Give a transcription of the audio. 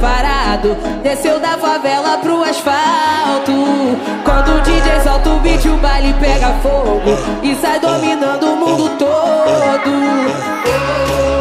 parado Desceu da favela pro asfalto. Quando o DJ solta o beat o baile pega fogo E sai dominando o mundo todo.